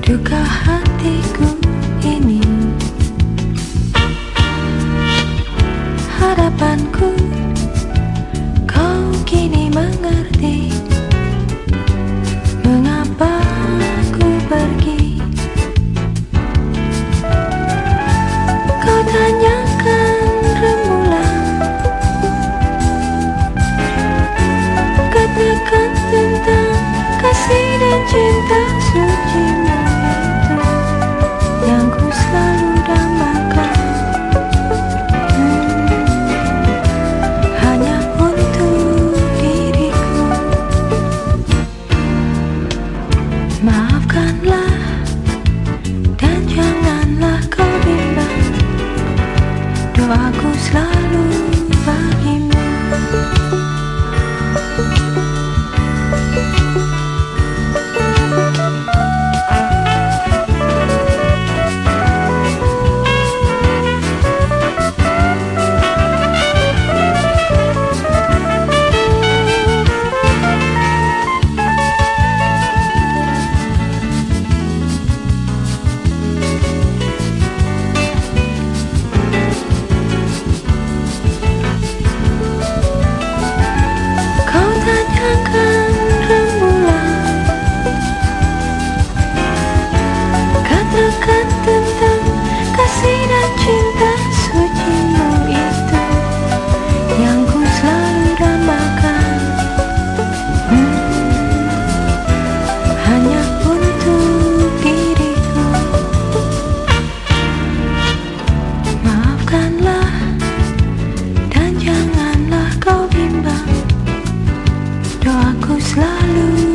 duka hatiku ini. Harapanku kau kini mengerti selalu